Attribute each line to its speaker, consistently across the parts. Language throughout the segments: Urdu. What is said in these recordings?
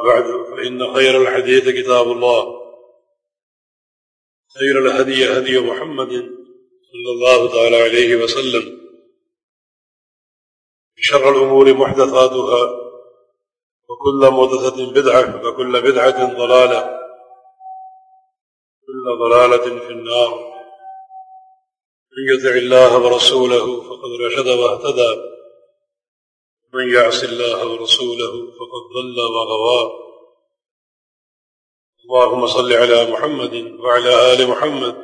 Speaker 1: ما بعد، فإن خير الحديث كتاب الله. خير الهدي هدي محمد صلى الله تعالى عليه وسلم. شر الأمور محدثاتها، وكل محدثة بدعة، وكل بدعة ضلالة. كل ضلالة في النار. من يطع الله ورسوله فقد رشد واهتدى. من يعص الله ورسوله فقد ضل وغوى اللهم صل على محمد وعلى آل محمد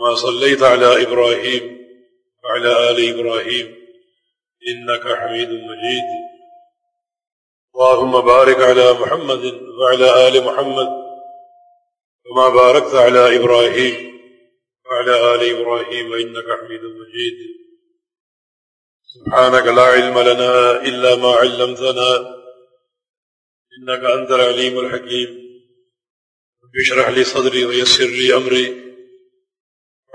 Speaker 1: ما صليت على إبراهيم وعلى آل إبراهيم إنك حميد مجيد. اللهم بارك على محمد وعلى آل محمد وما باركت على إبراهيم وعلى آل إبراهيم إنك حميد مجيد. سبحانك لا علم لنا إلا ما علمتنا، إنك أنت العليم الحكيم. بشرح لي صدري ويسر لي أمري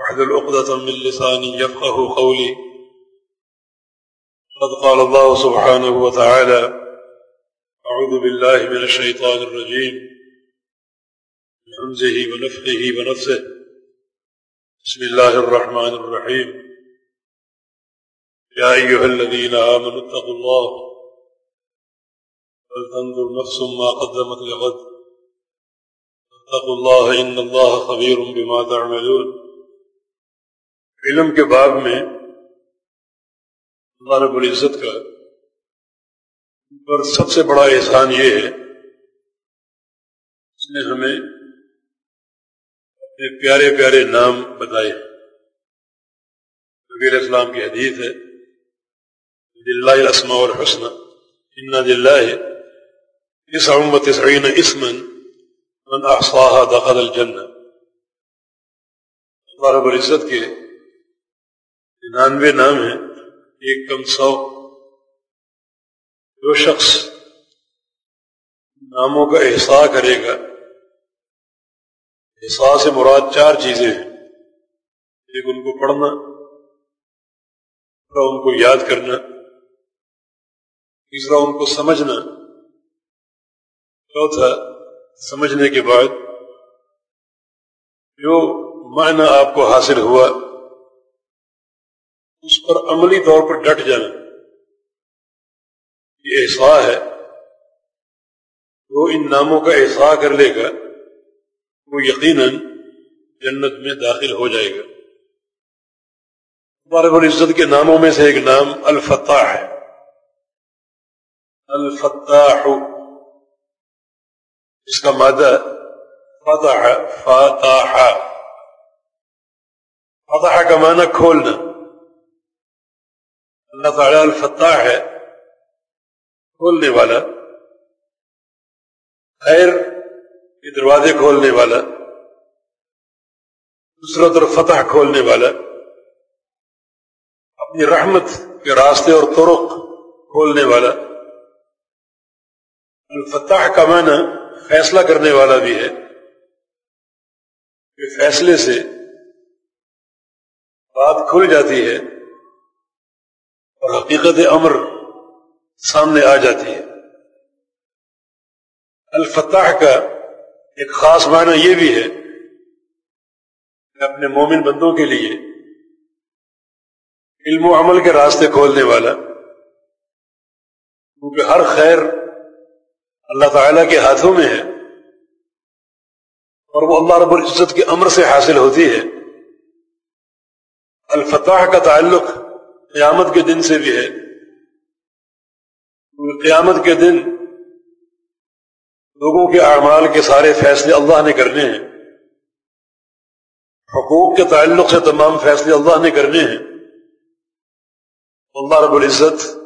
Speaker 1: وحد الأقدة من لساني يفقه قولي. قد قال الله سبحانه وتعالى أعوذ بالله من الشيطان الرجيم، من حمزه ونفخه ونفسه بسم الله الرحمن الرحيم. يا أيها الذين آمنوا اتقوا الله فلتنظر نفس ما قدمت لغد. اتقوا الله إن الله خبير بما تعملون. علم کے باب میں اللہ رب العزت کا پر سب سے بڑا احسان یہ ہے اس نے ہمیں اپنے پیارے پیارے نام بتائے نبیر اسلام کی حدیث ہے دلہ الاسماء الحسن ان دلہ اس امت سعین اسمن من احصاها دخل الجنہ اللہ رب العزت کے ننانوے نام ہیں، ایک کم سو۔ جو شخص ناموں کا احساس کرے گا احساس سے مراد چار چیزیں ہیں۔ ایک ان کو پڑھنا، دوسرا ان کو یاد کرنا۔ تیسرا ان کو سمجھنا۔ چوتھا، سمجھنے کے بعد جو معنی آپ کو حاصل ہوا، اس پر عملی طور پر ڈٹ جانا۔ یہ احساس ہے۔ وہ ان ناموں کا احساس کر لے گا، وہ یقیناً جنت میں داخل ہو جائے گا۔ ہمارے العزت کے ناموں میں سے ایک نام الفتح ہے۔ الفتح اس کا مادہ فتح فتح فتح کا معنی کھولنا. اللہ تعالی الفتح ہے، کھولنے والا. خیر کے دروازے کھولنے والا. دوسرا طرف فتح کھولنے والا. اپنی رحمت کے راستے اور طرق کھولنے والا. الفتح کا معنی فیصلہ کرنے والا بھی ہے۔ کہ فیصلے سے بات کھل جاتی ہے اور حقیقت امر سامنے آ جاتی ہے۔ الفتح کا ایک خاص معنی یہ بھی ہے کہ اپنے مومن بندوں کے لیے علم و عمل کے راستے کھولنے والا، کیونکہ ہر خیر اللہ تعالی کے ہاتھوں میں ہے اور وہ اللہ رب العزت کے امر سے حاصل ہوتی ہے۔ الفتح کا تعلق قیامت کے دن سے بھی ہے۔ قیامت کے دن لوگوں کے اعمال کے سارے فیصلے اللہ نے کرنے ہیں۔ حقوق کے تعلق سے تمام فیصلے اللہ نے کرنے ہیں۔ اللہ رب العزت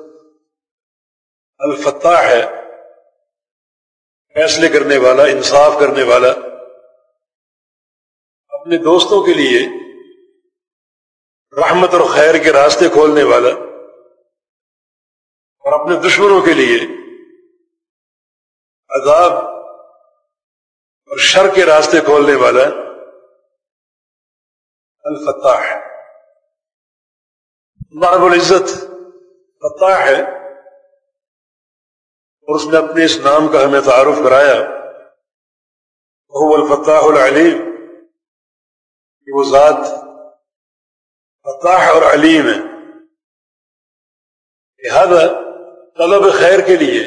Speaker 1: الفتاح ہے۔ فیصلے کرنے والا، انصاف کرنے والا۔ اپنے دوستوں کے لیے رحمت اور خیر کے راستے کھولنے والا۔ اور اپنے دشمنوں کے لیے عذاب اور شر کے راستے کھولنے والا الفتاح۔ اللہ رب العزت فتاح ہے۔ اور اس نے اپنے اس نام کا ہمیں تعارف کرایا۔ وہ الفتاح العلیم۔ کہ وہ ذات فتاح اور علیم ہے۔ لہذا طلب خیر کے لیے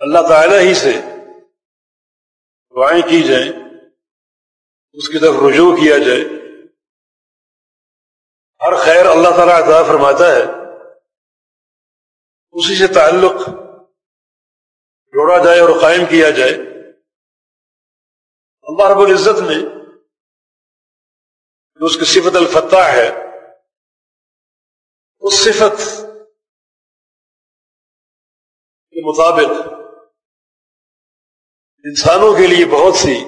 Speaker 1: اللہ تعالی ہی سے دعائیں کی جائیں، اس کی طرف رجوع کیا جائے۔ ہر خیر اللہ تعالیٰ عطا فرماتا ہے۔ اسی سے تعلق جوڑا جائے اور قائم کیا جائے۔ اللہ رب العزت نے جو اس کی صفت الفتح ہے، اس صفت کے مطابق انسانوں کے لیے بہت سی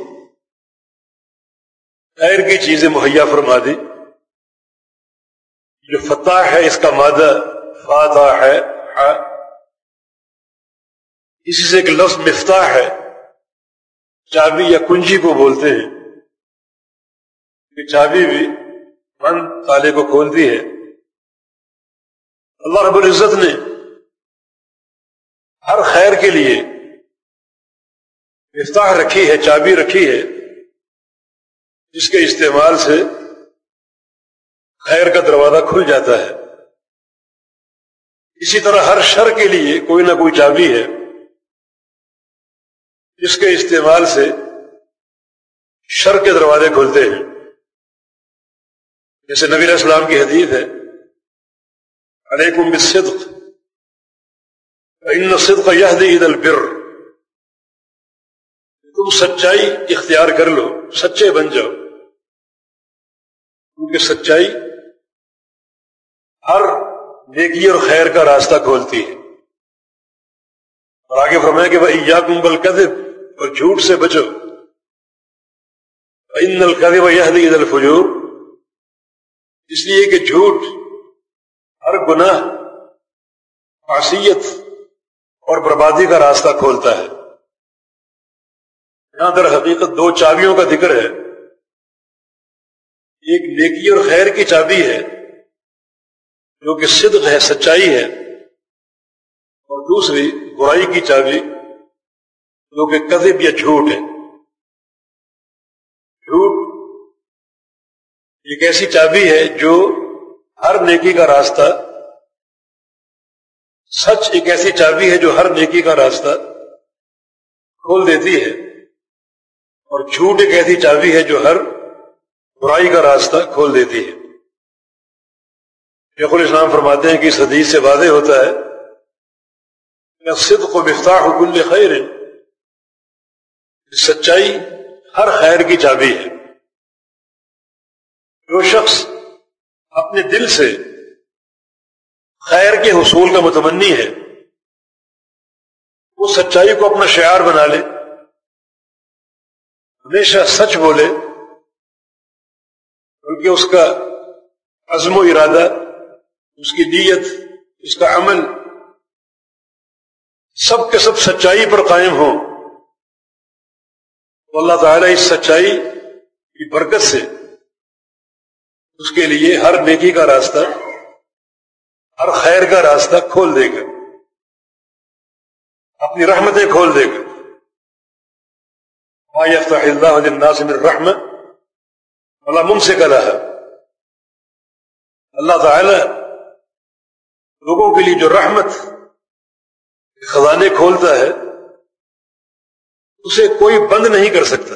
Speaker 1: خیر کی چیزیں مہیا فرما دی۔ جو فتح ہے، اس کا مادہ فاتح ہے۔ اسی سے ایک لفظ مفتاح ہے چابی یا کنجی کو بولتے ہیں۔ کہ چابی بھی بند تالے کو کھولتی ہے۔ اللہ رب العزت نے ہر خیر کے لیے مفتاح رکھی ہے چابی رکھی ہے، جس کے استعمال سے خیر کا دروازہ کھل جاتا ہے۔ اسی طرح ہر شر کے لیے کوئی نہ کوئی چابی ہے۔ جس کے استعمال سے شر کے دروازے کھلتے ہیں۔ جیسے نبی علیہ السلام کی حدیث ہے، علیکم بالصدق ان صدق یہ عید البر۔ تم سچائی اختیار کر لو، سچے بن جاؤ۔ کیونکہ سچائی ہر نیکی اور خیر کا راستہ کھولتی ہے۔ اور آگے فرمایا کہ بھائی یا کمبل کدب اور جھوٹ سے بچو۔ ان القدب یہ الفجور۔ اس لیے کہ جھوٹ، ہر گناہ، معصیت اور بربادی کا راستہ کھولتا ہے۔ یہاں در حقیقت دو چابیوں کا ذکر ہے۔ ایک نیکی اور خیر کی چابی ہے۔ جو کہ صدق ہے، سچائی ہے، اور دوسری برائی کی چابی جو کہ کذب یا جھوٹ ہے۔ جھوٹ ایک ایسی چابی ہے جو ہر نیکی کا راستہ، سچ ایک ایسی چابی ہے جو ہر نیکی کا راستہ کھول دیتی ہے، اور جھوٹ ایک ایسی چابی ہے جو ہر برائی کا راستہ کھول دیتی ہے۔ شیخ الاسلام فرماتے ہیں کہ اس حدیث سے واضح ہوتا ہے کہ صدق و مفتاح کل خیر سچائی ہر خیر کی چابی ہے۔ جو شخص اپنے دل سے خیر کے حصول کا متمنی ہے۔ وہ سچائی کو اپنا شعار بنا لے۔ ہمیشہ سچ بولے۔ کیونکہ اس کا عزم و ارادہ اس کی نیت، اس کا عمل سب کے سب سچائی پر قائم ہو۔ تو اللہ تعالیٰ اس سچائی کی برکت سے اس کے لیے ہر نیکی کا راستہ، ہر خیر کا راستہ کھول دے گا۔ اپنی رحمتیں کھول دے گا۔ اللہ ناصم الرحمت اللہ من سے کرا ہے اللہ تعالی لوگوں کے لیے جو رحمت خزانے کھولتا ہے، اسے کوئی بند نہیں کر سکتا۔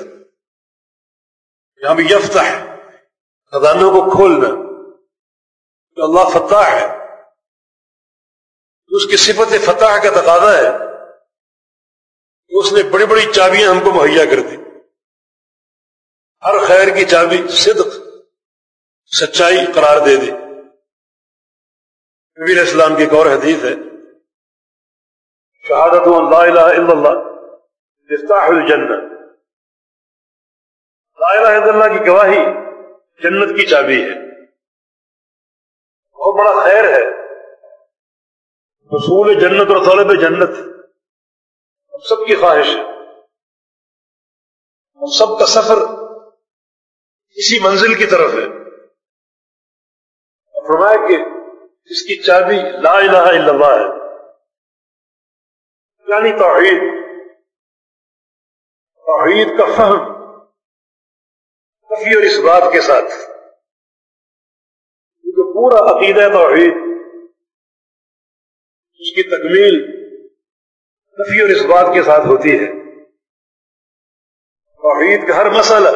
Speaker 1: یہاں بھی یفتح ہے، خزانوں کو کھولنا۔ تو اللہ فتح ہے اس کی صفت فتح کا تقاضا ہے اس نے بڑی بڑی چابیاں ہم کو مہیا کر دی۔ ہر خیر کی چابی صدق، سچائی قرار دے دی۔ نبی اسلام کی ایک اور حدیث ہے۔ شہادت لا الہ الا اللہ مفتاح الجنہ۔ لا الہ الا اللہ کی گواہی جنت کی چابی ہے۔ بہت بڑا خیر ہے۔ حصول جنت اور طلب جنت، ہم سب کی خواہش ہے۔ ہم سب کا سفر اسی منزل کی طرف ہے۔ فرمایا کہ اس کی چابی لا الہ الا اللہ ہے۔ یعنی توحید۔ توحید کا فہم۔ نفی اور اس بات کے ساتھ۔ کیونکہ پورا عقیدہ توحید، اس کی تکمیل نفی اور اس بات کے ساتھ ہوتی ہے۔ توحید کا ہر مسئلہ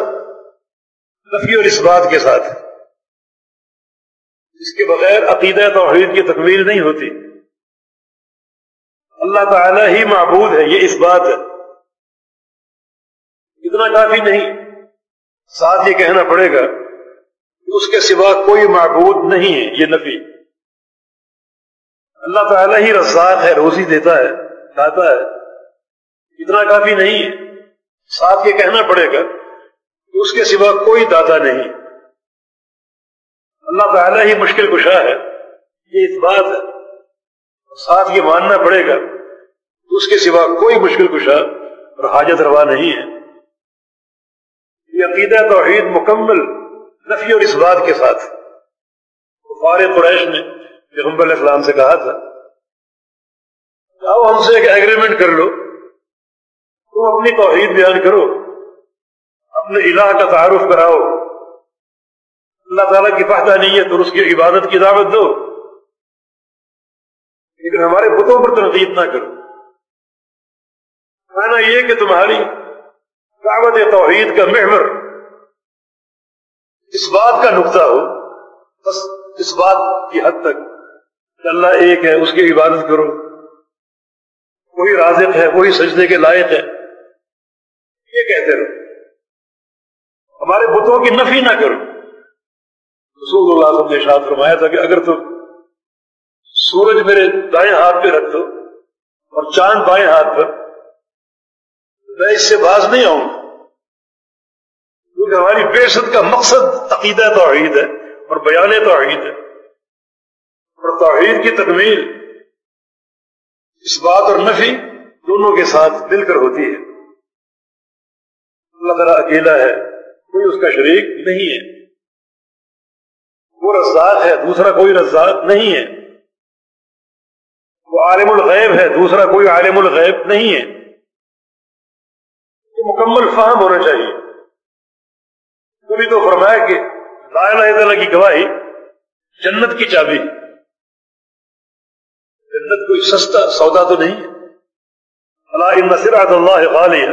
Speaker 1: نفی اور اس بات کے ساتھ۔ اس کے بغیر عقیدہ توحید کی تکمیل نہیں ہوتی۔ اللہ تعالی ہی معبود ہے، یہ اس بات ہے۔ اتنا کافی نہیں۔ ساتھ یہ کہنا پڑے گا کہ اس کے سوا کوئی معبود نہیں ہے، یہ نفی اللہ تعالیٰ ہی رزاق ہے، روزی دیتا ہے، کھاتا ہے۔ اتنا کافی نہیں ہے۔ ساتھ یہ کہنا پڑے گا کہ اس کے سوا کوئی دادا نہیں۔ اللہ تعالیٰ ہی مشکل کشا ہے۔ یہ اس بات ہے ساتھ یہ ماننا پڑے گا کہ اس کے سوا کوئی مشکل کشا اور حاجت روا نہیں ہے۔ یہ عقیدہ توحید مکمل نفی اور اس بات کے ساتھ۔ فار قریش نے پیغمبر علیہ السلام سے کہا تھا آؤ ہم سے ایک ایگریمنٹ کر لو، تم اپنی توحید بیان کرو، اپنے الہ کا تعارف کراؤ۔ اللہ تعالیٰ کی فائدہ نہیں ہے تو اس کی عبادت کی دعوت دو۔ لیکن ہمارے بتوں پر تنقید نہ کرو۔ کہنا یہ کہ تمہاری دعوت توحید کا محور اس بات کا نقطہ ہو، بس اس بات کی حد تک کہ اللہ ایک ہے، اس کی عبادت کرو۔ وہی رازق ہے، وہی سجدے کے لائق ہے۔ یہ کہتے رہو۔ ہمارے بتوں کی نفی نہ کرو۔ رسول اللہ نے شاد فرمایا تھا کہ اگر تم سورج میرے دائیں ہاتھ پہ رکھ دو اور چاند بائیں ہاتھ پر، میں اس سے باز نہیں آؤں۔ کیونکہ ہماری بے کا مقصد عقیدہ توحید ہے اور بیان توحید ہے۔ اور توحید کی تکمیل اس بات اور نفی دونوں کے ساتھ مل کر ہوتی ہے۔ اللہ تعالیٰ اکیلا ہے، کوئی اس کا شریک نہیں ہے۔ وہ رزاق ہے، دوسرا کوئی رزاق نہیں ہے۔ وہ عالم الغیب ہے، دوسرا کوئی عالم الغیب نہیں ہے۔ یہ مکمل فہم ہونا چاہیے۔ کبھی تو فرمایا کہ لا الہ الا اللہ کی گواہی جنت کی چابی۔ جنت کوئی سستا سودا تو نہیں ہے۔ اللہ نصرات اللہ غالی ہے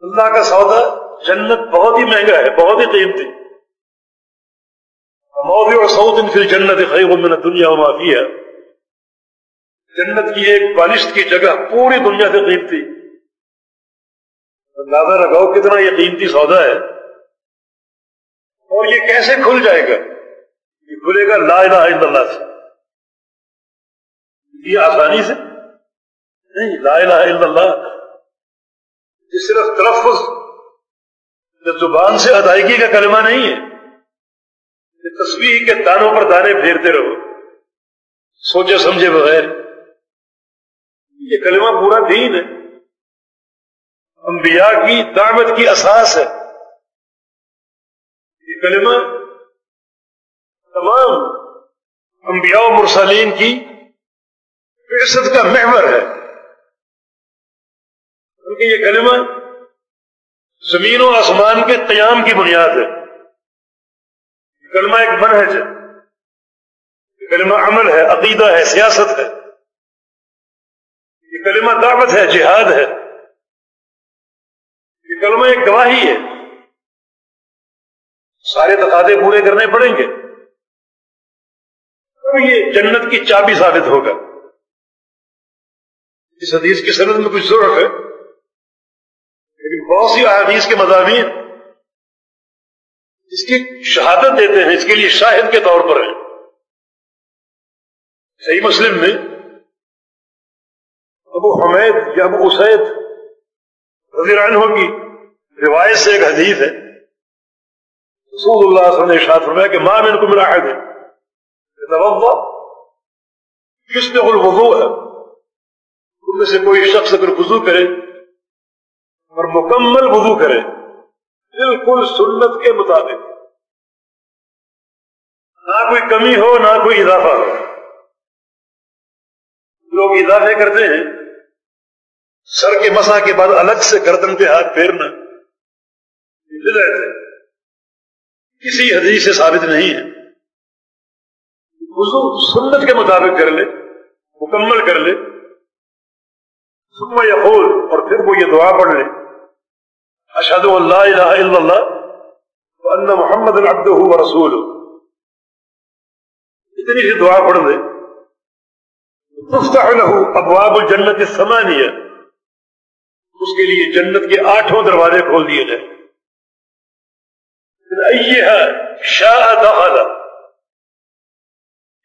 Speaker 1: اللہ کا سودا جنت بہت ہی مہنگا ہے، بہت ہی قیمتی۔ موضع اور سعود پھر جنت خیب من دنیا معافی ہے جنت کی ایک بالشت کی جگہ پوری دنیا سے قیمتی۔ اندازہ لگاؤ کتنا یہ قیمتی سودا ہے۔ اور یہ کیسے کھل جائے گا؟ یہ کھلے گا لا الہ الا اللہ سے۔ یہ آسانی سے؟ نہیں، لا الہ الا اللہ۔ یہ صرف تلفظ۔ زبان سے ادائیگی کا کلمہ نہیں ہے۔ تصویر کے دانوں پر دانے پھیرتے رہو، سوچے سمجھے بغیر۔ یہ کلمہ پورا دین ہے۔ انبیاء کی دعوت کی اساس ہے۔ یہ کلمہ تمام انبیاء و مرسلین کی فیصد کا محور ہے۔ کیونکہ یہ کلمہ زمین و آسمان کے قیام کی بنیاد ہے۔ کلمہ ایک منہج ہے۔ کلمہ عمل ہے، عقیدہ ہے، سیاست ہے۔ یہ کلمہ دعوت ہے، جہاد ہے۔ یہ کلمہ ایک گواہی ہے۔ سارے تقاضے پورے کرنے پڑیں گے۔ تو یہ جنت کی چابی ثابت ہوگا۔ اس حدیث کی سرد میں کچھ ضرورت ہے۔ لیکن بہت سی احادیث کے مضامین اس کی شہادت دیتے ہیں، اس کے لیے شاہد کے طور پر ہیں۔ صحیح مسلم میں ابو حمید یا ابو اسید رضی عنہ کی روایت سے ایک حدیث ہے۔ رسول اللہ صلی اللہ علیہ وسلم نے ارشاد فرمایا کہ ماں من کو ملا ہے کس نے الوضوء۔ ہے ان میں سے کوئی شخص اگر وضو کرے اور مکمل وضو کرے بالکل سنت کے مطابق۔ نہ کوئی کمی ہو، نہ کوئی اضافہ۔ ہو لوگ اضافے کرتے ہیں۔ سر کے مسا کے بعد الگ سے گردن پہ ہاتھ پھیرنا۔ کسی حدیث سے ثابت نہیں ہے۔ وضو سنت کے مطابق کر لے، مکمل کر لے۔ سما یا اور پھر وہ یہ دعا پڑھ لے۔ اشد اللہ الہ الا اللہ ان محمد العبد و رسول اتنی سی دعا پڑھ دے تفتح له ابواب الجنت الثمانیہ اس کے لیے جنت کے آٹھوں دروازے کھول دیے جائیں شاہ داخل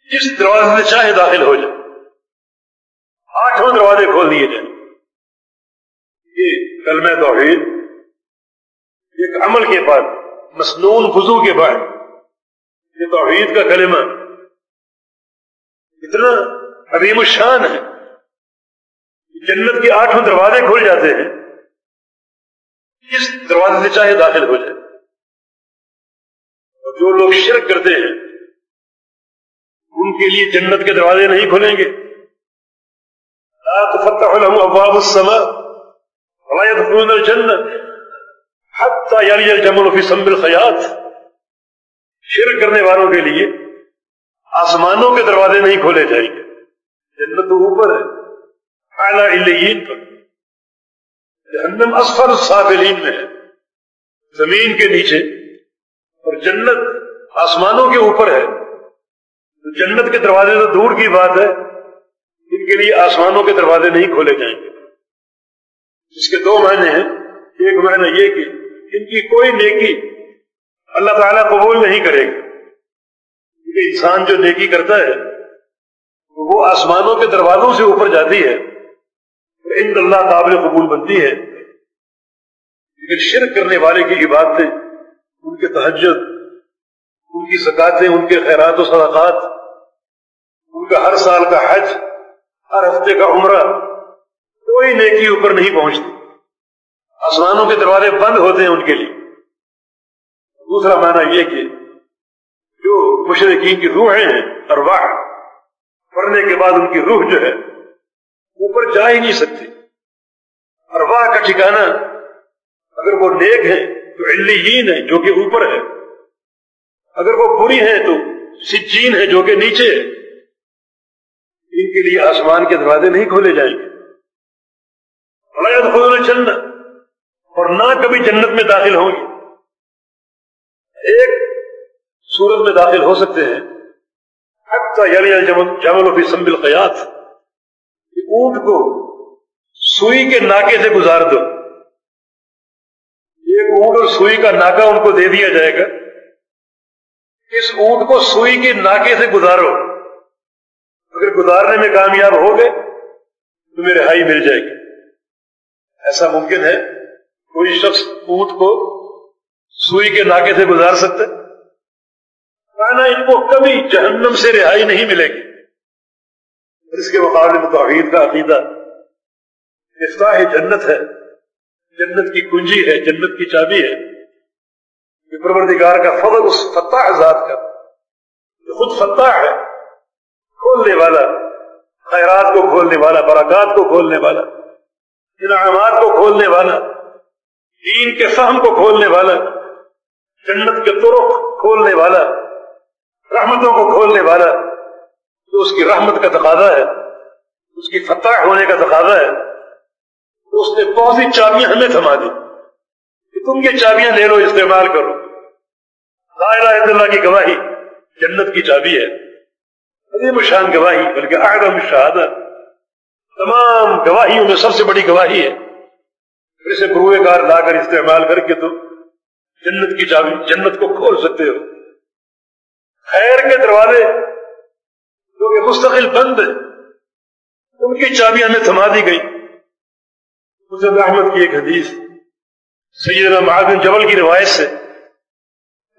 Speaker 1: جس دروازے سے چاہے داخل ہو جائے آٹھوں دروازے کھول دیے جائیں یہ کلمہ توحید ایک عمل کے بعد مصنون وضو کے بعد، یہ توحید کا کلمہ۔ اتنا عظیم الشان ہے جنت کے آٹھوں دروازے کھل جاتے ہیں۔ کس دروازے سے چاہے داخل ہو جائے۔ اور جو لوگ شرک کرتے ہیں، ان کے لیے جنت کے دروازے نہیں کھلیں گے۔ ابواب السماء ولا يدخلون الجنه حتى يلج الجمل في سم الخياط. شرک کرنے والوں کے لیے آسمانوں کے دروازے نہیں کھولے جائیں گے۔ جنت تو اوپر ہے۔ اعلی پر۔ جہنم اسفل السافلین میں ہے۔ زمین کے نیچے۔ اور جنت آسمانوں کے اوپر ہے۔ تو جنت کے دروازے تو دور کی بات ہے۔ ان کے لیے آسمانوں کے دروازے نہیں کھولے جائیں گے۔ اس کے دو معنی ہیں۔ ایک معنی یہ کہ ان کی کوئی نیکی اللہ تعالیٰ قبول نہیں کرے گا کیونکہ انسان جو نیکی کرتا ہے، وہ آسمانوں کے دروازوں سے اوپر جاتی ہے۔ ان اللہ قابل قبول بنتی ہے۔ لیکن شرک کرنے والے کی عبادتیں، ان کے تہجد، ان کی زکاتیں، ان کے خیرات و صدقات، ان کا ہر سال کا حج، ہر ہفتے کا عمرہ، کوئی نیکی اوپر نہیں پہنچتی۔ آسمانوں کے دروازے بند ہوتے ہیں ان کے لیے۔ دوسرا معنی یہ کہ جو مشرقین کی روحیں ہیں، ارواح پڑھنے کے بعد ان کی روح جو ہے اوپر جا ہی نہیں سکتی۔ ارواح کا ٹھکانا اگر وہ نیک ہے تو علیین ہے جو کہ اوپر ہے اگر وہ بری ہے تو سجین ہے جو کہ نیچے ہے ان کے لیے آسمان کے دروازے نہیں کھولے جائیں گے۔ خود جنت اور نہ کبھی جنت میں داخل ہوں گے۔ ایک سورت میں داخل ہو سکتے ہیں۔ یعنی جمل و سمبل قیات اونٹ کو سوئی کے ناکے سے گزار دو۔ ایک اونٹ اور سوئی کا ناکا ان کو دے دیا جائے گا۔ اس اونٹ کو سوئی کے ناکے سے گزارو۔ اگر گزارنے میں کامیاب ہو گئے تو میرے ہائی مل جائے گی۔ ایسا ممکن ہے؟ کوئی شخص اونٹ کو سوئی کے ناکے سے گزار سکتا کہنا ان کو کبھی جہنم سے رہائی نہیں ملے گی۔ اس کے مقابلے میں توحید کا عقیدہ افتاح جنت ہے۔ جنت کی کنجی ہے، جنت کی چابی ہے۔ پروردگار کا فضل اس فتح ذات کا۔ جو خود فتح ہے۔ کھولنے والا، خیرات کو کھولنے والا، برکات کو کھولنے والا، انعامات کو کھولنے والا۔ دین کے فہم کو کھولنے والا، جنت کے طرق کھولنے والا، رحمتوں کو کھولنے والا تو اس کی رحمت کا تقاضا ہے، اس کی فتح ہونے کا تقاضا ہے، تو اس نے بہت سی چابیاں ہمیں تھما دی۔ کہ تم یہ چابیاں لے لو، استعمال کرو۔ لا الہ الا اللہ کی گواہی جنت کی چابی ہے۔ عظیم شان گواہی، بلکہ اعظم شہادت۔ تمام گواہیوں میں سب سے بڑی گواہی ہے۔ اسے بروئے کار لا کر استعمال کر کے تو جنت کی چابی جنت کو کھول سکتے ہو۔ خیر کے دروازے جو کہ مستقل بند ہیں، ان کی چابی ہمیں تھما دی گئی۔ حضرت احمد کی ایک حدیث سیدنا معاذ بن جبل کی روایت سے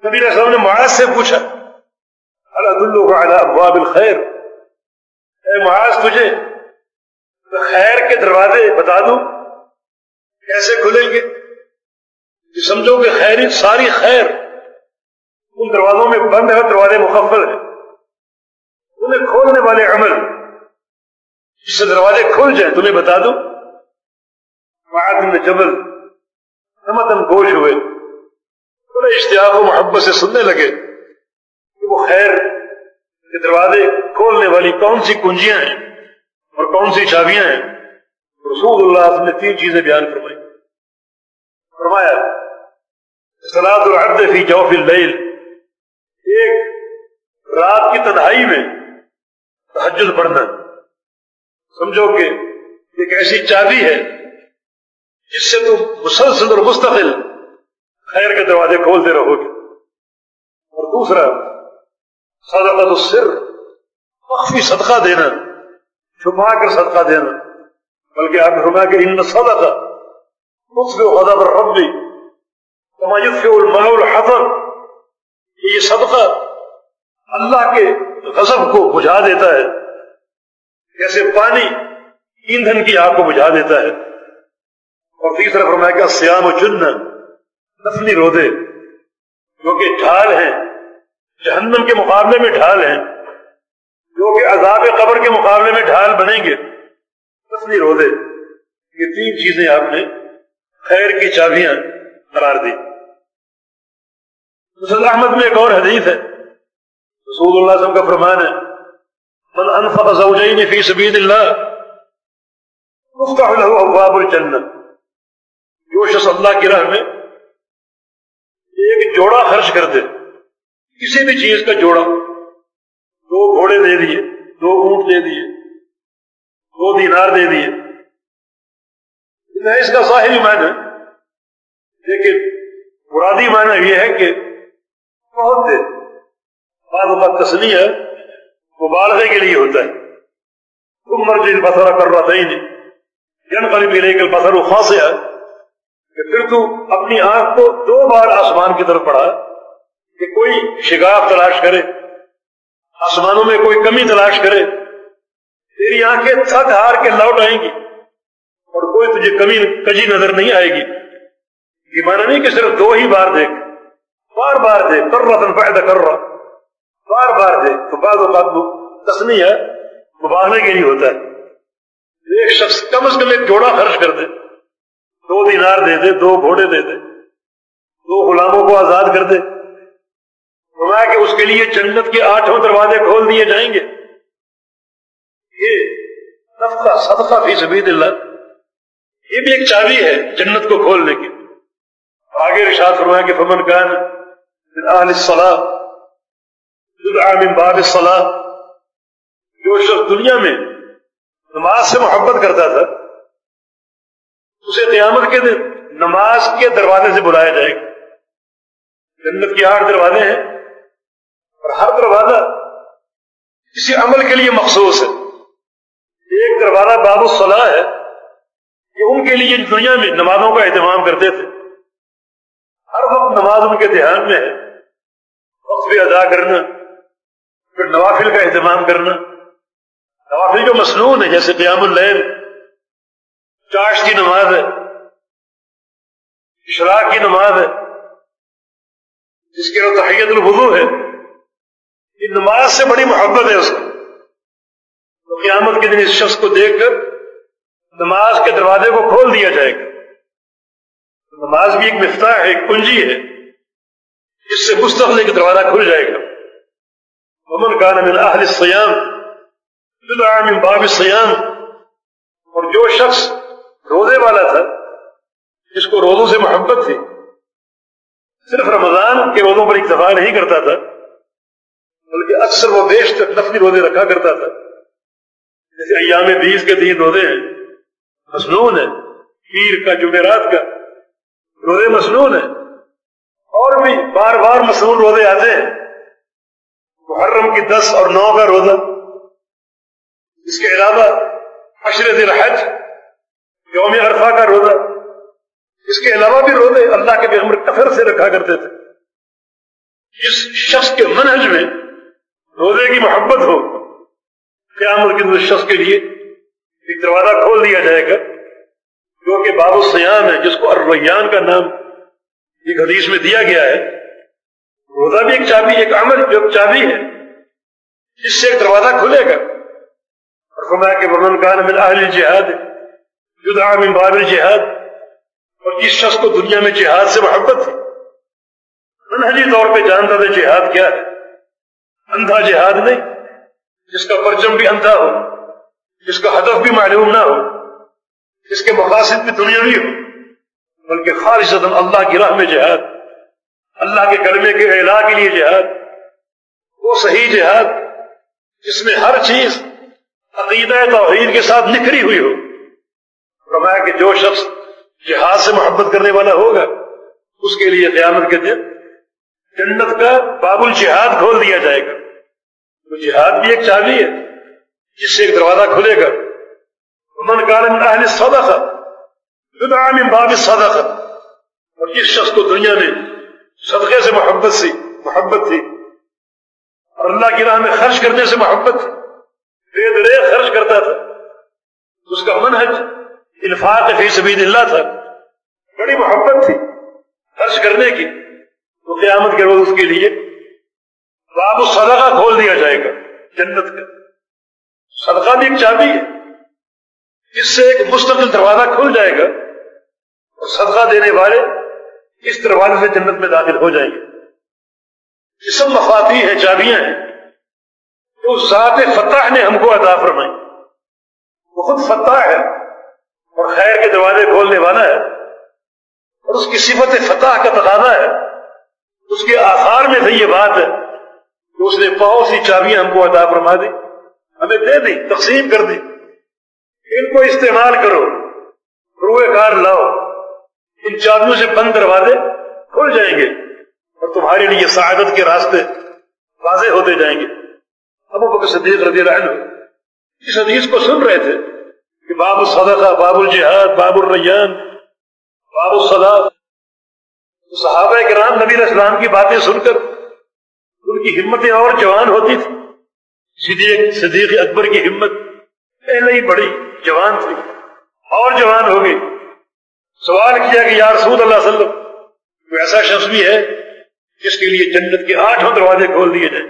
Speaker 1: نبی علیہ السلام نے معاذ سے پوچھا ابواب الخیر اے معاذ، تجھے خیر کے دروازے بتا دوں۔ کیسے کھلیں گے سمجھو کہ خیر ساری خیر ان دروازوں میں بند ہے دروازے مخفل ہیں۔ انہیں کھولنے والے عمل، جس سے دروازے کھل جائیں، تمہیں بتا دوں۔ میں جبل نمتن گوش ہوئے۔ بڑے اشتیاق و محبت سے سننے لگے کہ وہ خیر کے دروازے کھولنے والی کون سی کنجیاں ہیں اور کون سی چابیاں ہیں۔ رسول اللہ نے تین چیزیں بیان فرمائی فرمایا سلاد العبد فی جوف اللیل۔ ایک رات کی تنہائی میں تحجد پڑھنا۔ سمجھو کہ ایک ایسی چابی ہے جس سے تم مسلسل اور مستقل خیر کے دروازے کھولتے رہو گے۔ اور دوسرا صدقہ تو سر مخفی صدقہ دینا، چھپا کر صدقہ دینا۔ بلکہ آپ نے فرمایا کہ ان صدقہ مطفی غضب الربی کما یطفی الماء الحضر یہ صدقہ اللہ کے غضب کو بجھا دیتا ہے. جیسے پانی ایندھن کی آگ کو بجھا دیتا ہے. اور تیسرا فرمایا کہ سیام و چن نفلی رودے، جو کہ ڈھال ہیں، جہنم کے مقابلے میں ڈھال ہیں، جو کہ عذاب قبر کے مقابلے میں ڈھال بنیں گے، نفلی رودے. یہ تین چیزیں آپ نے خیر کی چابیاں قرار دی۔ مسلم احمد میں ایک اور حدیث ہے۔ رسول اللہ وسلم کا فرمان ہے، من انفق زوجین فی سبیل اللہ مفتح له ابواب الجنہ۔ جو شخص اللہ کی راہ میں ایک جوڑا خرچ کر دے، کسی بھی چیز کا جوڑا، دو گھوڑے دے دیے، دو اونٹ دے دیے، دو دینار دے دیے اس کا ظاہری معنی لیکن مرادی معنی یہ ہے کہ بہت دے بعض اوقات تسلیہ مبالغے کے لیے ہوتا ہے۔ تم مرضی بسرا کر رہا تھا ہی نہیں جن قریب لے کر بسر خاص ہے کہ پھر تو اپنی آنکھ کو دو بار آسمان کی طرف پڑھا کہ کوئی شگاف تلاش کرے، آسمانوں میں کوئی کمی تلاش کرے، تیری آنکھیں تھک ہار کے لوٹ آئیں گی۔ اور کوئی تجھے کمی کجی نظر نہیں آئے گی۔ یہ مانا نہیں کہ صرف دو ہی بار دیکھ۔ بار بار دیکھ کر رہا پیدا کر رہا بار بار دے تو بعض اوقات وہ تسنی ہے مباہنے کے لیے ہوتا ہے۔ ایک شخص کم از کم ایک جوڑا خرچ کر دے۔ دو دینار دے دے، دو گھوڑے دے دے۔ دو غلاموں کو آزاد کر دے۔ فرمایا کہ اس کے لیے جنت کے آٹھوں دروازے کھول دیے جائیں گے۔ یہ نفقہ، صدقہ فی سبید اللہ۔ یہ بھی ایک چابی ہے جنت کو کھولنے کی آگے رشاد فرمایا کہ فمن کان اہل الصلاح من باب الصلاح جو شخص دنیا میں نماز سے محبت کرتا تھا، اسے قیامت کے دن نماز کے دروازے سے بلایا جائے گا۔ جنت کے آٹھ دروازے ہیں اور ہر دروازہ کسی عمل کے لیے مخصوص ہے۔ ایک دروازہ باب الصلاح ہے۔ کہ ان کے لیے دنیا میں نمازوں کا اہتمام کرتے تھے۔ ہر وقت نماز ان کے دھیان میں ہے۔ وقت بھی ادا کرنا، پھر نوافل کا اہتمام کرنا۔ نوافل جو مصنون ہے جیسے قیام اللیل چاش کی نماز ہے، اشراق کی نماز ہے، جس کے تحیت الوضو ہے۔ یہ نماز سے بڑی محبت ہے اس کو۔ قیامت کے دن اس شخص کو دیکھ کر نماز کے دروازے کو کھول دیا جائے گا۔ نماز بھی ایک مفتاح ہے، ایک کنجی ہے۔ جس سے مستقل کے دروازہ کھل جائے گا۔ ومن كان من اہل الصيام من باب الصيام اور جو شخص روزے والا تھا، جس کو روزوں سے محبت تھی، صرف رمضان کے روزوں پر اکتفا نہیں کرتا تھا، بلکہ اکثر وہ بیشتر نفلی روزے رکھا کرتا تھا۔ جیسے ایام بیس کے تین روزے ہیں۔ مصنون ہے، پیر کا، جمعرات کا، روزے مصنون ہے۔ اور بھی بار بار مصنون روزے آتے ہیں۔ محرم کی دس اور نو کا روزہ، اس کے علاوہ اشر دل حج یوم عرفہ کا روزہ، اس کے علاوہ بھی روزے اللہ کے پیغمبر کفر سے رکھا کرتے تھے۔ جس شخص کے منہج میں روزے کی محبت ہو، قیامت کے شخص کے لیے ایک دروازہ کھول دیا جائے گا جو کہ باب السیام ہے، جس کو الریان کا نام ایک حدیث میں دیا گیا ہے۔ روزہ بھی ایک چابی، ایک عمل جو ایک چابی ہے، جس سے ایک دروازہ کھلے گا۔ اور فرمایا کہ ورن کان من اہل جہاد جدا من باب الجہاد، اور جس شخص کو دنیا میں جہاد سے محبت تھی منہجی طور پہ جانتا تھا جہاد کیا ہے۔ اندھا جہاد نہیں، جس کا پرچم بھی اندھا ہو۔ جس کا ہدف بھی معلوم نہ ہو، جس کے مقاصد بھی دنیاوی ہو، بلکہ خارج اللہ کی راہ میں جہاد، اللہ کے کلمے کے اعلاء کے لیے جہاد، وہ صحیح جہاد جس میں ہر چیز عقیدہ توحید کے ساتھ نکھری ہوئی ہو۔ فرمایا کہ جو شخص جہاد سے محبت کرنے والا ہوگا، اس کے لیے قیامت کے دن جنت کا باب الجہاد کھول دیا جائے گا۔ تو جہاد بھی ایک چابی ہے۔ جس سے ایک دروازہ کھلے گا۔ من من اہل صدقہ۔ من باب صدقہ۔ اور جس شخص کو دنیا میں صدقے سے محبت سی، محبت تھی۔ اور اللہ کی راہ میں خرچ کرنے سے محبت تھی۔ رے خرچ کرتا تھا۔ اس کا منحج انفاق فی سبیل اللہ تھا۔ بڑی محبت تھی۔ خرچ کرنے کی۔ تو قیامت کے روز اس کے لیے باب الصدقہ کھول دیا جائے گا، جنت کا۔ صدقہ بھی ایک چابی ہے۔ اس سے ایک مستقل دروازہ کھل جائے گا اور صدقہ دینے والے اس دروازے سے جنت میں داخل ہو جائیں گے۔ یہ سب مفادی ہیں، چابیاں ہیں۔ تو ذات فتح نے ہم کو عطا فرمائی۔ وہ خود فتح ہے اور خیر کے دروازے کھولنے والا ہے۔ اور اس کی صفت فتح کا تقاضا ہے۔ اس کے آثار میں سے یہ بات ہے کہ اس نے بہت سی چابیاں ہم کو عطا فرما دی۔ ہمیں دے دی تقسیم کر دی ان کو استعمال کرو، روئے کار لاؤ۔ ان چابیوں سے بند دروازے کھل جائیں گے اور تمہارے لیے سعادت کے راستے واضح ہوتے جائیں گے۔ ابو بکر صدیق رضی اللہ عنہ اس حدیث کو سن رہے تھے کہ باب الصدقہ، باب الجہاد، باب الریان، باب الصدا صحابہ کرام نبی اسلام کی باتیں سن کر ان کی ہمتیں اور جوان ہوتی تھی صدیق صدیق اکبر کی ہمت پہلے ہی بڑی جوان تھی اور جوان ہو گئی۔ سوال کیا کہ یا رسول اللہ صلی اللہ علیہ وسلم، کوئی ایسا شخص بھی ہے جس کے لیے جنت کے آٹھوں دروازے کھول دیے جائیں؟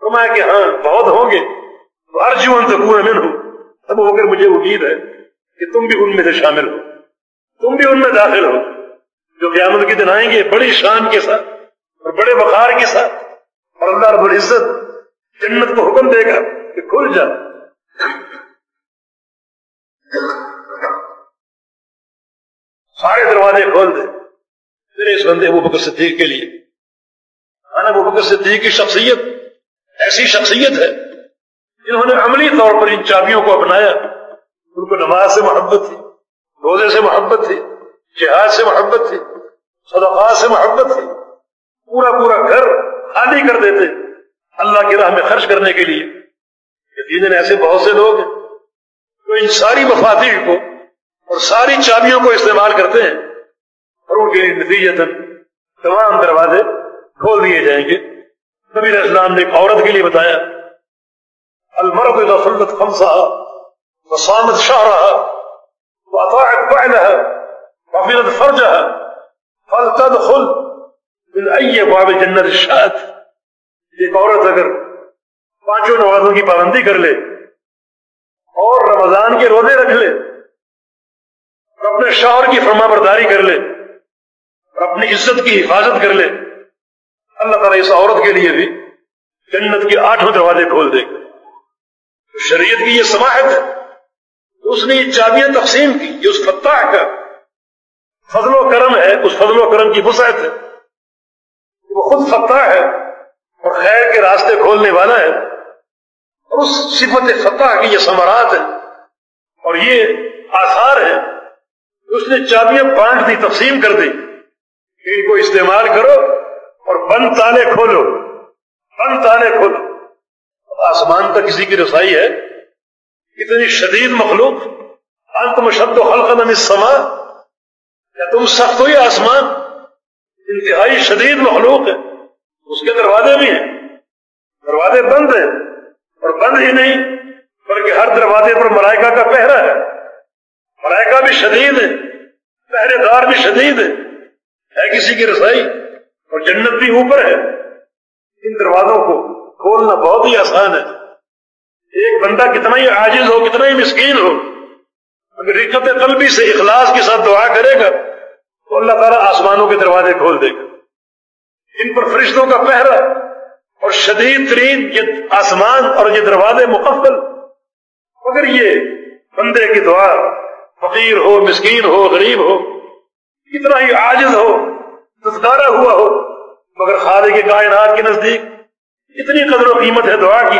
Speaker 1: فرمایا کہ ہاں بہت ہوں گے۔ ہر جیون تو من ہوں تب ہو کر مجھے امید ہے کہ تم بھی ان میں سے شامل ہو، تم بھی ان میں داخل ہو، جو قیامت کے دن آئیں گے بڑی شان کے ساتھ اور بڑے بخار کے ساتھ اور اللہ رب العزت جنت کو حکم دے گا کہ کھل جا۔ سارے دروازے کھول دے۔ پھر اس بندے ابو بکر صدیق کے لیے۔ ابو بکر صدیق کی شخصیت ایسی شخصیت ہے۔ جنہوں نے عملی طور پر ان چابیوں کو اپنایا۔ ان کو نماز سے محبت تھی، روزے سے محبت تھی، جہاد سے محبت تھی، صدقات سے محبت تھی۔ پورا پورا گھر خالی کر دیتے۔ اللہ کی راہ میں خرچ کرنے کے لیے۔ یقیناً ایسے بہت سے لوگ ہیں تو ان ساری مفادی کو اور ساری چابیوں کو استعمال کرتے ہیں اور ان کے نتیجے تمام دروازے کھول دیے جائیں گے۔ نبی اسلام نے ایک عورت کے لیے بتایا المرد اذا صلت خمسها وصامت شهرها واطاعت بعلها وحفظت فرجها فلتدخل من اي باب الجنه الشات ایک عورت اگر پانچوں نمازوں کی پابندی کر لے اور رمضان کے روزے رکھ لے اور اپنے شوہر کی فرما برداری کر لے اور اپنی عزت کی حفاظت کر لے، اللہ تعالیٰ اس عورت کے لیے بھی جنت کے آٹھوں دروازے کھول دے۔ گا شریعت کی یہ سماحت ہے اس نے یہ چابیاں تقسیم کی، یہ اس فتح کا فضل و کرم ہے، اس فضل و کرم کی وسعت ہے۔ وہ خود فتح ہے۔ اور خیر کے راستے کھولنے والا ہے۔ اور اس صفت فتح کی یہ ثمرات ہیں۔ اور یہ آثار ہیں۔ اس نے چابیاں بانٹ دی، تقسیم کر دی۔ ان کو استعمال کرو اور بند تالے کھولو۔ بند تالے کھولو۔ آسمان تک کسی کی رسائی ہے۔ اتنی شدید مخلوق۔ انت مشد و حلق سما کیا تم سخت ہو یا آسمان؟ انتہائی شدید مخلوق ہے۔ اس کے دروازے بھی ہیں۔ دروازے بند ہیں اور بند ہی نہیں، بلکہ ہر دروازے پر ملائکہ کا پہرا ہے۔ ملائکہ بھی شدید ہے پہرے دار بھی شدید ہے ہے کسی کی رسائی؟ اور جنت بھی اوپر ہے۔ ان دروازوں کو کھولنا بہت ہی آسان ہے۔ ایک بندہ کتنا ہی عاجز ہو، کتنا ہی مسکین ہو، اگر رکت قلبی سے اخلاص کے ساتھ دعا کرے گا تو اللہ تعالیٰ آسمانوں کے دروازے کھول دے گا۔ ان پر فرشتوں کا پہرا اور شدید ترین یہ آسمان اور یہ دروازے مقبل اگر یہ بندے کی دعا، فقیر ہو، مسکین ہو، غریب ہو کتنا ہی عاجز ہو دستکارا ہوا ہو، مگر خالق کے کائنات کے نزدیک اتنی قدر و قیمت ہے دعا کی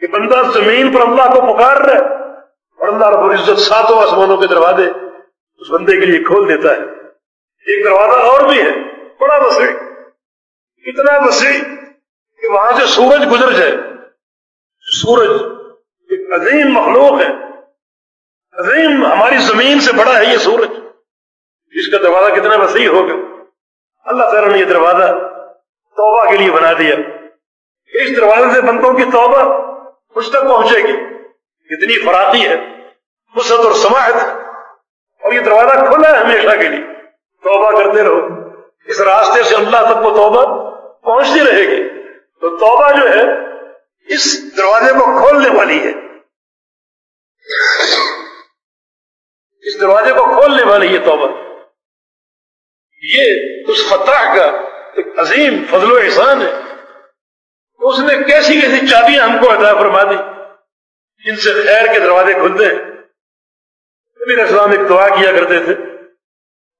Speaker 1: کہ بندہ زمین پر اللہ کو پکار رہا ہے اور اللہ رب العزت ساتوں آسمانوں کے دروازے اس بندے کے لیے کھول دیتا ہے۔ ایک دروازہ اور بھی ہے، بڑا وسیع۔ اتنا وسیع کہ وہاں سے سورج گزر جائے۔ سورج ایک عظیم مخلوق ہے۔ عظیم ہماری زمین سے بڑا ہے یہ سورج۔ جس کا دروازہ کتنا وسیع ہوگا اللہ تعالیٰ نے یہ دروازہ توبہ کے لیے بنا دیا۔ اس دروازے سے بندوں کی توبہ کچھ تک پہنچے گی۔ اتنی فراقی ہے۔ وسط اور سماعت۔ اور یہ دروازہ کھلا ہے ہمیشہ کے لیے۔ توبہ کرتے رہو۔ اس راستے سے اللہ تک وہ توبہ پہنچتی رہے گی۔ تو توبہ جو ہے، اس دروازے کو کھولنے والی ہے۔ اس دروازے کو کھولنے والی ہے توبہ۔ یہ اس فتح کا ایک عظیم فضل و احسان ہے۔ اس نے کیسی کیسی چابیاں ہم کو عطا فرما دی، جن سے خیر کے دروازے کھلتے ہیں۔ نبی اسلام ایک دعا کیا کرتے تھے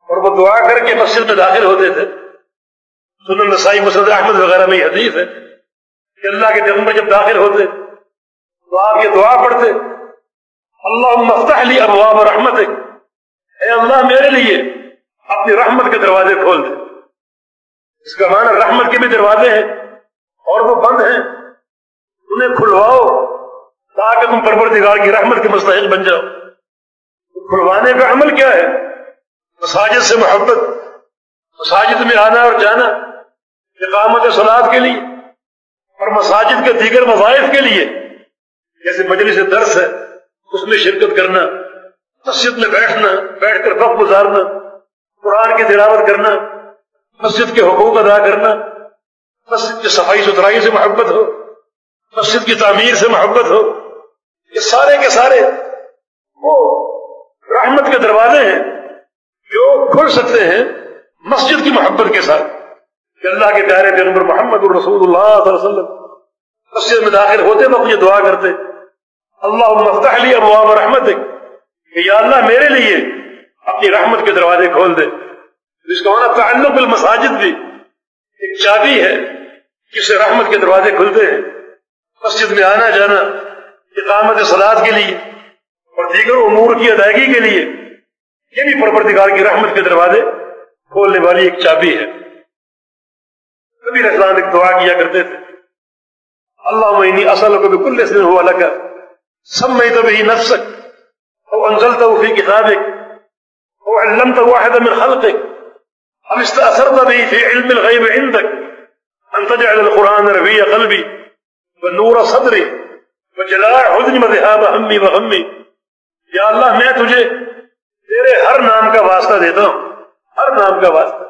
Speaker 1: اور وہ دعا کر کے مسجد میں داخل ہوتے تھے۔ سنن نسائی مسد احمد وغیرہ میں حدیث ہے کہ اللہ کے دل میں جب داخل ہوتے، تو آپ یہ دعا پڑھتے اللہ مفتح لی ابواب رحمت اے اللہ میرے لیے اپنی رحمت کے دروازے کھول دے۔ اس کا معنی رحمت کے بھی دروازے ہیں اور وہ بند ہیں۔ انہیں کھلواؤ تاکہ تم پروردگار کی رحمت کے مستحق بن جاؤ۔ کھلوانے کا عمل کیا ہے؟ مساجد سے محبت، مساجد میں آنا اور جانا۔ اقامت سلاد کے لیے اور مساجد کے دیگر وظائف کے لیے۔ جیسے مجلس درس ہے، اس میں شرکت کرنا، مسجد میں بیٹھنا، بیٹھ کر وقت گزارنا، قرآن کی تلاوت کرنا، مسجد کے حقوق ادا کرنا، مسجد کی صفائی ستھرائی سے محبت ہو، مسجد کی تعمیر سے محبت ہو، یہ سارے کے سارے وہ رحمت کے دروازے ہیں جو کھل سکتے ہیں مسجد کی محبت کے ساتھ۔ کہ اللہ کے پیارے پیغمبر محمد الرسول اللہ صلی اللہ علیہ وسلم مسجد میں داخل ہوتے وقت یہ دعا کرتے اللہ مفتح علی ابواب رحمت کہ یا اللہ میرے لیے اپنی رحمت کے دروازے کھول دے۔ جس کا ہونا تعلق المساجد بھی، ایک چابی ہے جس سے رحمت کے دروازے کھلتے ہیں۔ مسجد میں آنا جانا، اقامت سلاد کے لیے، اور دیگر امور کی ادائیگی کے لیے، یہ بھی پروردگار کی رحمت کے دروازے کھولنے والی ایک چابی ہے۔ کبھی اسلام ایک دعا کیا کرتے تھے۔ اللہ معنی اصل کو بھی کل سے ہوا لگا سب میں تو بھی نفسک، او انزلت فی کتابک، او علمت واحد من خلقک، ام استأثرت به في علم الغيب عندك ان تجعل القرآن ربيع قلبي ونور صدري وجلاء حزن وذهاب همي وغمي یا اللہ، میں تجھے تیرے ہر نام کا واسطہ دیتا ہوں۔ ہر نام کا واسطہ۔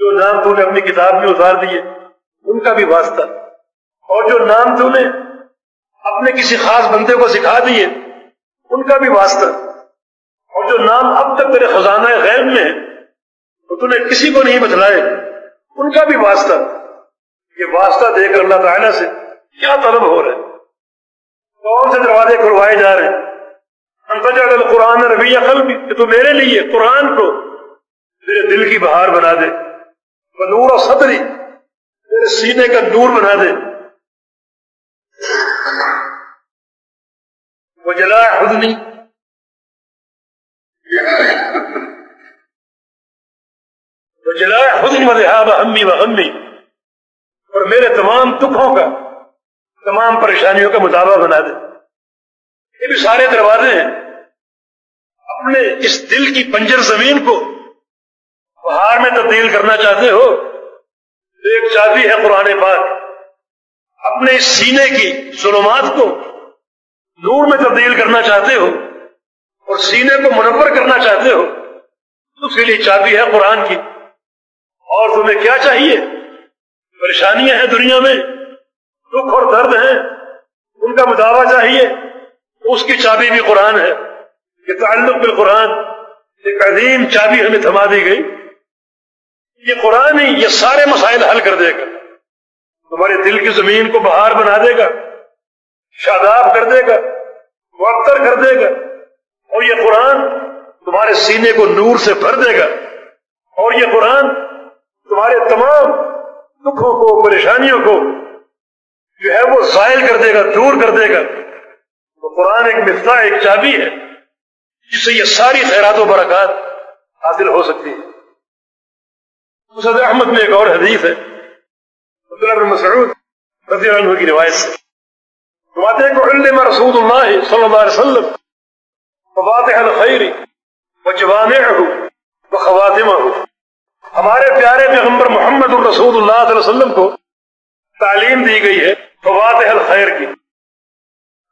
Speaker 1: جو نام تو نے اپنی کتاب میں اتار دیے، ان کا بھی واسطہ۔ اور جو نام تو نے اپنے کسی خاص بندے کو سکھا دیے، ان کا بھی واسطہ۔ اور جو نام اب تک تیرے خزانہ غیر میں ہے، تو نے کسی کو نہیں بتلائے، ان کا بھی واسطہ۔ یہ واسطہ دے کر اللہ تعالیٰ سے کیا طلب ہو رہا ہے؟ کون سے دروازے کھلوائے جا رہے ہیں؟ قرآن ربی عقل بھی تو میرے لیے قرآن کو میرے دل کی بہار بنا دے۔ نور و صدری۔ میرے سینے کا نور بنا دے۔ وہ جلا حدنی وہ جلا حدنی و لہٰذا امی و امی اور میرے تمام دکھوں کا، تمام پریشانیوں کا مطابق بنا دے۔ یہ بھی سارے دروازے ہیں۔ اپنے اس دل کی پنجر زمین کو بہار میں تبدیل کرنا چاہتے ہو تو ایک چابی ہے قرآن پاک۔ اپنے اس سینے کی ظلمات کو نور میں تبدیل کرنا چاہتے ہو اور سینے کو منور کرنا چاہتے ہو، تو اس کے لیے چابی ہے قرآن کی۔ اور تمہیں کیا چاہیے؟ پریشانیاں ہیں دنیا میں، دکھ اور درد ہیں، ان کا مداوع چاہیے۔ اس کی چابی بھی قرآن ہے، یہ تعلق بالقرآن قرآن ایک عظیم چابی ہمیں تھما دی گئی۔ یہ قرآن ہی یہ سارے مسائل حل کر دے گا۔ تمہارے دل کی زمین کو بہار بنا دے گا، شاداب کر دے گا معطر کر دے گا۔ اور یہ قرآن تمہارے سینے کو نور سے بھر دے گا۔ اور یہ قرآن تمہارے تمام دکھوں کو، پریشانیوں کو جو ہے وہ زائل کر دے گا، دور کر دے گا۔ تو قرآن ایک مفتاح، ایک چابی ہے، جس سے یہ ساری خیرات و برکات حاصل ہو سکتی ہے مسد احمد میں ایک اور حدیث ہے۔ عبداللہ بن مسعود رضی اللہ عنہ کی روایت سے فرماتے ہیں کہ علم رسول اللہ صلی اللہ علیہ وسلم فواتح الخیر وجوامعہ وخواتمہ ہمارے پیارے پیغمبر محمد الرسول اللہ صلی اللہ علیہ وسلم کو تعلیم دی گئی ہے فواتح الخیر کی۔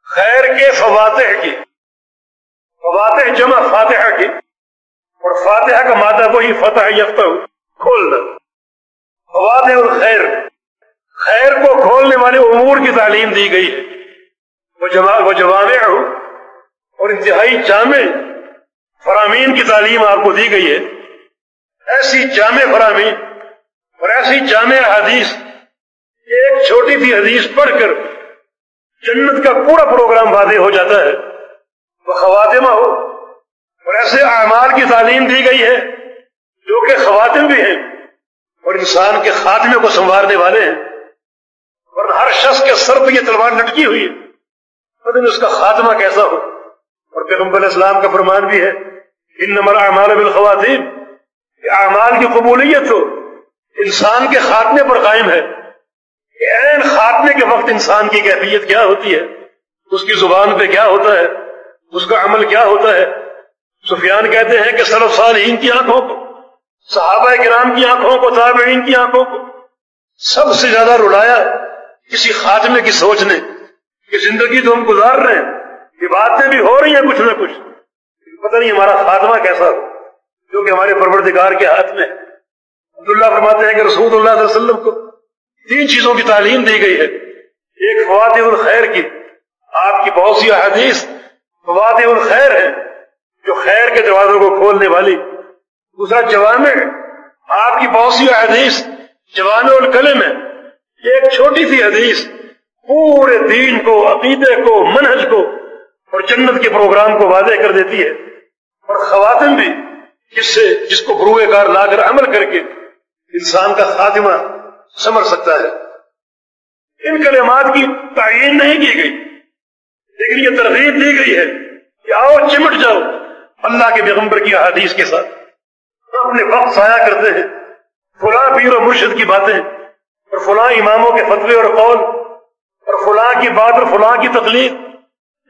Speaker 1: خیر کے فواتح کی۔ فواتح جمع فاتحہ کی۔ اور فاتحہ کا مادہ وہی فتح یفتح کھولنا فواتح الخیر خیر۔ کو کھولنے والے امور کی تعلیم دی گئی۔ ہے وہ جوامع اور انتہائی جامع فرامین کی تعلیم آپ کو دی گئی ہے۔ ایسی جامع فرامین اور ایسی جامع حدیث ایک چھوٹی سی حدیث پڑھ کر جنت کا پورا پروگرام واضح ہو جاتا ہے۔ وہ خواتمہ ہو اور ایسے اعمال کی تعلیم دی گئی ہے۔ جو کہ خواتم بھی ہیں اور انسان کے خاتمے کو سنوارنے والے ہیں۔ اور ہر شخص کے سر پہ یہ تلوار لٹکی ہوئی ہے۔ پتہ اس کا خاتمہ کیسا ہو؟ اور پیغمبر اسلام کا فرمان بھی ہے ان نمبر اعمال بالخواتین اعمال کی قبولیت ہو۔ انسان کے خاتمے پر قائم ہے۔ این خاتمے کے وقت انسان کی کیفیت کیا ہوتی ہے؟ اس کی زبان پہ کیا ہوتا ہے؟ اس کا عمل کیا ہوتا ہے؟ سفیان کہتے ہیں کہ سرف صالحین کی آنکھوں کو صحابہ کرام کی آنکھوں کو، تابعین کی آنکھوں کو۔ سب سے زیادہ رلایا کسی خاتمے کی سوچ نے کہ زندگی تو ہم گزار رہے ہیں، یہ باتیں بھی ہو رہی ہیں کچھ نہ کچھ۔ پتہ نہیں ہمارا خاتمہ کیسا ہو، جو کہ ہمارے پروردگار کے ہاتھ میں عبداللہ فرماتے ہیں کہ رسول اللہ علیہ وسلم کو تین چیزوں کی تعلیم دی گئی ہے۔ ایک فواد الخیر کی۔ آپ کی بہت سی احادیث فواد الخیر ہے جو خیر کے دروازوں کو کھولنے والی دوسرا جوان آپ کی بہت سی احادیث جوان القلم ہے ایک چھوٹی سی حدیث۔ پورے دین کو، عقیدے کو، منہج کو اور جنت کے پروگرام کو واضح کر دیتی ہے۔ اور خواتین بھی جس سے، جس کو بروئے کار لا کر عمل کر کے انسان کا خاتمہ سمر سکتا ہے۔ ان کلمات کی تعین نہیں کی گئی۔ لیکن یہ ترغیب دی گئی ہے کہ آؤ چمٹ جاؤ اللہ کے پیغمبر کی حدیث کے ساتھ۔ اپنے وقت ضائع کرتے ہیں۔ فلاں پیر و مرشد کی باتیں اور فلاں اماموں کے فتوے اور قول اور فلاں کی بات اور فلاں کی تکلیف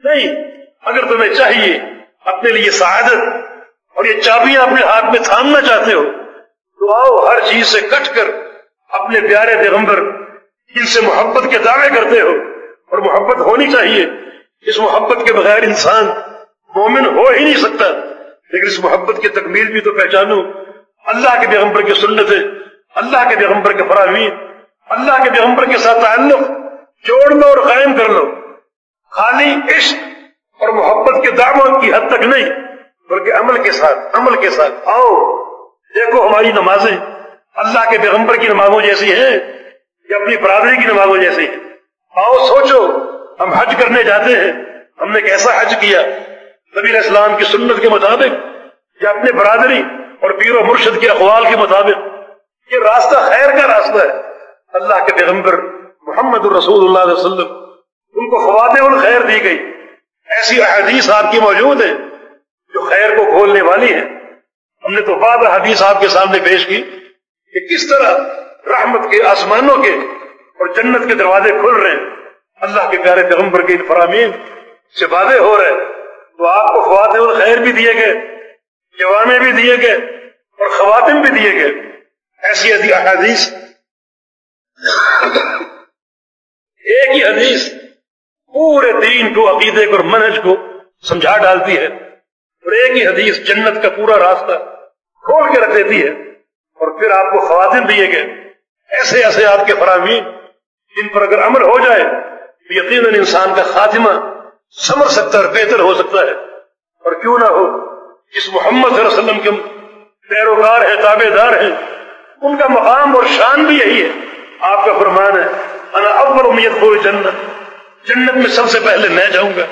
Speaker 1: نہیں، اگر تمہیں چاہیے اپنے لیے سعادت اور یہ چابیاں اپنے ہاتھ میں تھامنا چاہتے ہو، تو آؤ ہر چیز سے کٹ کر اپنے پیارے پیغمبر جن سے محبت کے دعوے کرتے ہو۔ اور محبت ہونی چاہیے، اس محبت کے بغیر انسان مومن ہو ہی نہیں سکتا۔ لیکن اس محبت کی تکمیل بھی تو پہچانو. اللہ کے پیغمبر کی سنت اللہ کے پیغمبر کے فراہمی اللہ کے پیغمبر کے ساتھ تعلق. جوڑ لو اور قائم کر لو. خالی عشق اور محبت کے دعوت کی حد تک نہیں، بلکہ عمل کے ساتھ، عمل کے ساتھ. آؤ، دیکھو ہماری نمازیں. اللہ کے پیغمبر کی نمازوں جیسی ہیں یا اپنی برادری کی نمازوں جیسی ہیں؟ آؤ، سوچو، ہم حج کرنے جاتے ہیں. ہم نے کیسا حج کیا؟ نبی اسلام کی سنت کے مطابق، یا اپنے برادری اور پیر و مرشد کے اقوال کے مطابق، یہ راستہ خیر کا راستہ ہے۔ اللہ کے پیغمبر محمد الرسول اللہ علیہ وسلم، ان کو خواتین الخیر دی گئی۔ ایسی احادیث آپ کی موجود ہیں جو خیر کو کھولنے والی ہیں۔ ہم نے تو بعض حدیث آپ کے سامنے پیش کی کہ کس طرح رحمت کے آسمانوں کے اور جنت کے دروازے کھل رہے ہیں۔ اللہ کے پیارے پیغمبر کے ان فرامین صفاتے ہو رہے تو آپ کو خواتین الخیر بھی دیے گئے جوانے بھی دیے گئے اور خواتین بھی دیے گئے۔ ایسی حدیث ایک ہی حدیث پورے دین کو، عقیدے کو اور منج کو سمجھا ڈالتی ہے اور ایک ہی حدیث جنت کا پورا راستہ کھول کے رکھ دیتی ہے اور پھر آپ کو خواتین دیے گئے۔ ایسے ایسے آپ کے فرامین جن پر اگر عمل ہو جائے تو یقیناً انسان کا خاتمہ سمر سکتا ہے بہتر ہو سکتا ہے۔ اور کیوں نہ ہو جس محمد صلی اللہ علیہ وسلم کے پیروکار ہیں تابے دار ہیں۔ ان کا مقام اور شان بھی یہی ہے۔ آپ کا فرمان ہے، انا اول امید کو جنت جنت میں سب سے پہلے میں جاؤں گا۔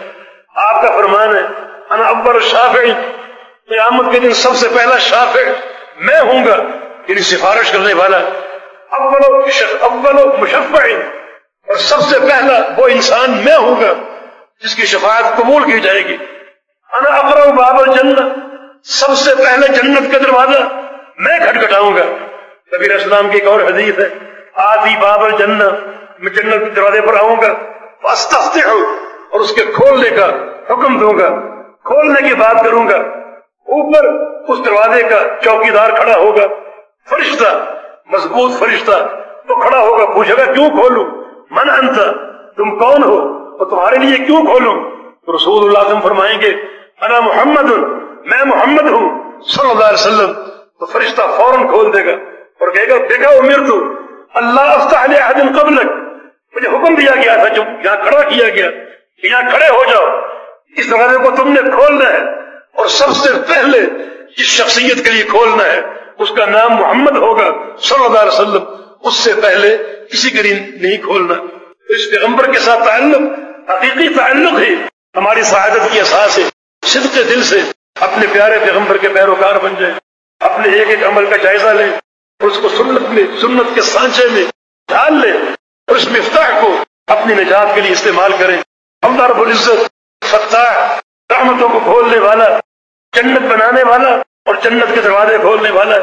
Speaker 1: آپ کا فرمان ہے، انا اول شافع۔ قیامت کے دن سب سے پہلا شافع میں ہوں گا۔ یعنی سفارش کرنے والا۔ اول مشفع۔ اور سب سے پہلا وہ انسان میں ہوں گا۔ جس کی شفاعت قبول کی جائے گی۔ انا اقرا باب الجنت سب سے پہلے جنت کا دروازہ میں کھٹکھٹاؤں گا۔ کبیر اسلام کی ایک اور حدیث ہے آدھی باب الجنت میں جنت کے دروازے پر آؤں گا۔ واسطے ہوں اور اس کے کھولنے کا حکم دوں گا۔ کھولنے کی بات کروں گا۔ اوپر اس دروازے کا چوکی دار کھڑا ہوگا۔ فرشتہ، مضبوط فرشتہ، تو کھڑا ہوگا۔ پوچھے گا، کیوں کھولوں؟ من انت؟ تم کون ہو؟ اور تمہارے لیے کیوں کھولوں؟ تو رسول اللہ تم فرمائیں گے، انا محمد، میں محمد ہوں۔ صلی اللہ علیہ وسلم تو فرشتہ فوراً کھول دے گا اور کہے گا دیکھا امیر تو اللہ افتح قبل مجھے حکم دیا گیا تھا جو یہاں کھڑا کیا گیا، کہ یہاں کھڑے ہو جاؤ۔ اس دروازے کو تم نے کھولنا ہے اور سب سے پہلے جس شخصیت کے لیے کھولنا ہے۔ اس کا نام محمد ہوگا، صلی اللہ علیہ وسلم۔ اس سے پہلے کسی کے لیے نہیں کھولنا۔ اس پیغمبر کے ساتھ تعلق حقیقی تعلق ہے ہماری سعادت کی احساس ہے، صدق دل سے اپنے پیارے پیغمبر کے پیروکار بن جائیں اپنے ایک ایک عمل کا جائزہ لیں اور اس کو سنت میں، سنت کے سانچے میں ڈال لیں اور اس مفتاح کو اپنی نجات کے لیے استعمال کریں۔ اللہ رب العزت فتح رحمتوں کو کھولنے والا، جنت بنانے والا اور جنت کے دروازے کھولنے والا،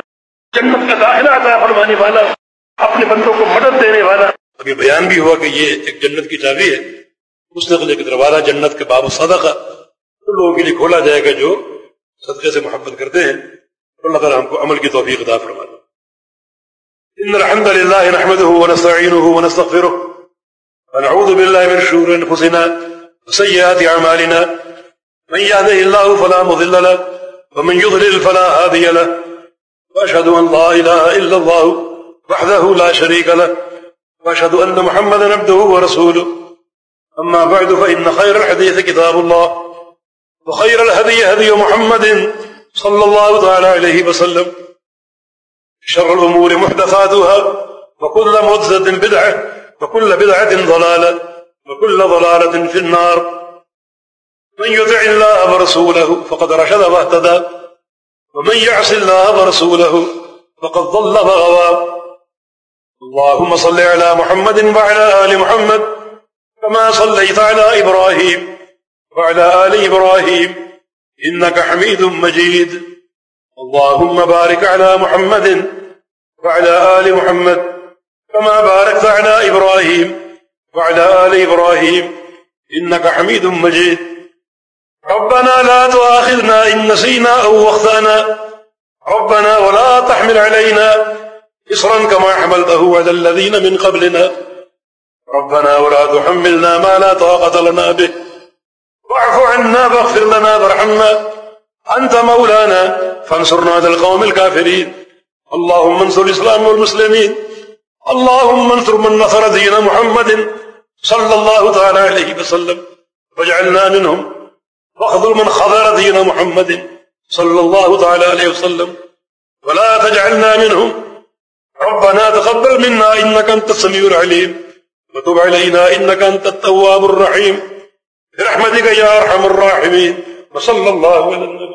Speaker 1: جنت کا داخلہ عطا فرمانے والا، اپنے بندوں کو مدد دینے والا۔ ابھی بیان بھی ہوا کہ یہ ایک جنت کی چابی ہے۔ اس نے دروازہ جنت کے باب صدقہ ان لوگوں کے لیے کھولا جائے گا جو صدقے سے محبت کرتے ہیں۔ اللہ تعالیٰ ہم کو عمل کی توفیق عطا فرما دے۔ ان الحمد لله نحمده ونستعينه ونستغفره ونعوذ بالله من شرور انفسنا وسيئات اعمالنا۔ من يهده الله فلا مضل له ومن يضلل فلا هادي له۔ واشهد ان لا اله الا الله وحده لا شريك له۔ واشهد ان محمدا عبده ورسوله اما بعد فان خير الحديث كتاب الله، وخير الهدي هدي محمد صلى الله تعالى عليه وسلم، شر الأمور محدثاتها، وكل مدزة بدعة، وكل بدعة ضلالة، وكل ضلالة في النار. من يدع الله ورسوله فقد رشد واهتدى، ومن يعص الله ورسوله فقد ضل وغوى اللهم صل على محمد وعلى آل محمد كما صليت على إبراهيم وعلى آل إبراهيم إنك حميد مجيد. اللهم بارك على محمد وعلى آل محمد كما باركت على إبراهيم وعلى آل إبراهيم إنك حميد مجيد. ربنا لا تؤاخذنا إن نسينا أو وخذنا ربنا ولا تحمل علينا إصرا كما حملته على الذين من قبلنا. ربنا ولا تحملنا ما لا طاقة لنا به. واعف عنا فاغفر لنا وارحمنا. أنت مولانا، فانصرنا على القوم الكافرين. اللهم انصر الإسلام والمسلمين. اللهم انصر من نصر دين محمد صلى الله تعالى عليه وسلم. واجعلنا منهم. واخذل من خذر دين محمد صلى الله تعالى عليه وسلم. ولا تجعلنا منهم. ربنا تقبل منا إنك أنت السميع العليم. وتب علينا إنك أنت التواب الرحيم برحمتك يا أرحم الراحمين وصلى الله على النبي